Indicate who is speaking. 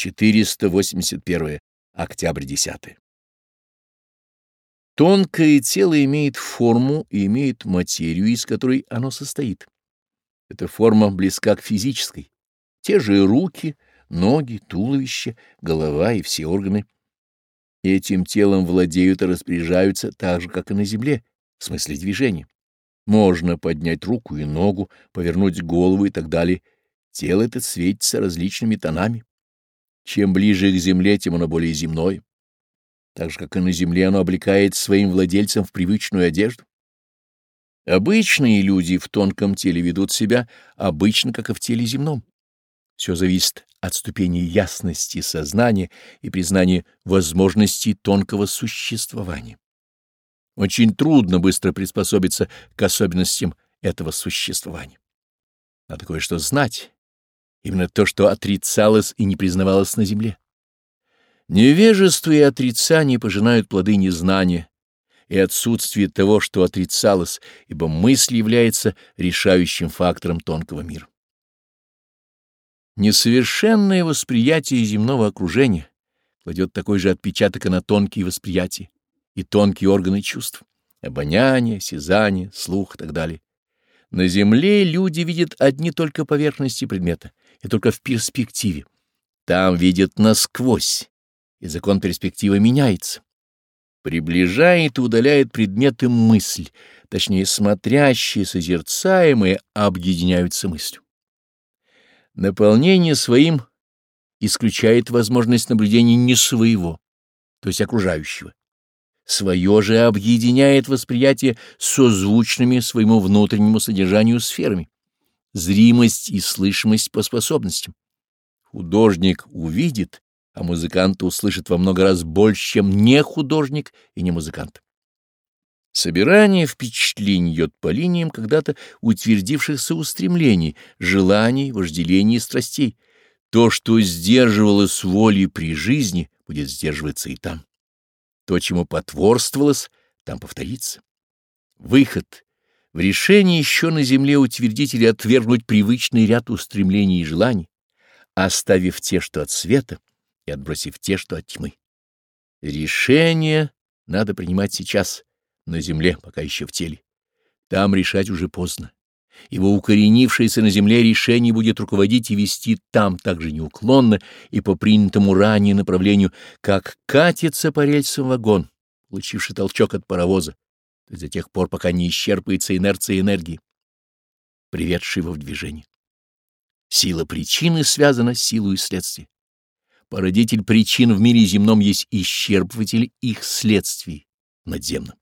Speaker 1: 481 октябрь 10. Тонкое тело имеет форму и имеет материю, из которой оно состоит. Эта форма близка к физической. Те же руки, ноги, туловище, голова и все органы. Этим телом владеют и распоряжаются так же, как и на земле, в смысле движения. Можно поднять руку и ногу, повернуть голову и так далее. Тело это светится различными тонами чем ближе к земле, тем оно более земное. Так же, как и на земле, оно облекает своим владельцам в привычную одежду. Обычные люди в тонком теле ведут себя обычно, как и в теле земном. Все зависит от ступени ясности сознания и признания возможностей тонкого существования. Очень трудно быстро приспособиться к особенностям этого существования. Надо кое-что знать Именно то, что отрицалось и не признавалось на земле. Невежество и отрицание пожинают плоды незнания и отсутствие того, что отрицалось, ибо мысль является решающим фактором тонкого мира. Несовершенное восприятие земного окружения кладет такой же отпечаток и на тонкие восприятия и тонкие органы чувств — обоняние, сязание, слух и так далее. На земле люди видят одни только поверхности предмета — и только в перспективе. Там видят насквозь, и закон перспективы меняется. Приближает и удаляет предметы мысль, точнее, смотрящие, созерцаемые объединяются мыслью. Наполнение своим исключает возможность наблюдения не своего, то есть окружающего. Свое же объединяет восприятие созвучными своему внутреннему содержанию сферами зримость и слышимость по способностям. Художник увидит, а музыкант услышит во много раз больше, чем не художник и не музыкант. Собирание впечатлений идет по линиям когда-то утвердившихся устремлений, желаний, вожделений и страстей. То, что сдерживалось волей при жизни, будет сдерживаться и там. То, чему потворствовалось, там повторится. Выход в решении еще на земле утвердители отвергнуть привычный ряд устремлений и желаний, оставив те, что от света, и отбросив те, что от тьмы. Решение надо принимать сейчас, на земле, пока еще в теле. Там решать уже поздно. Его укоренившееся на земле решение будет руководить и вести там также неуклонно и по принятому ранее направлению, как катится по рельсам вагон, получивший толчок от паровоза, до тех пор, пока не исчерпывается инерция энергии, приведшей его в движение. Сила причины связана с силой следствия. Породитель причин в мире земном есть исчерпыватель их следствий надземном.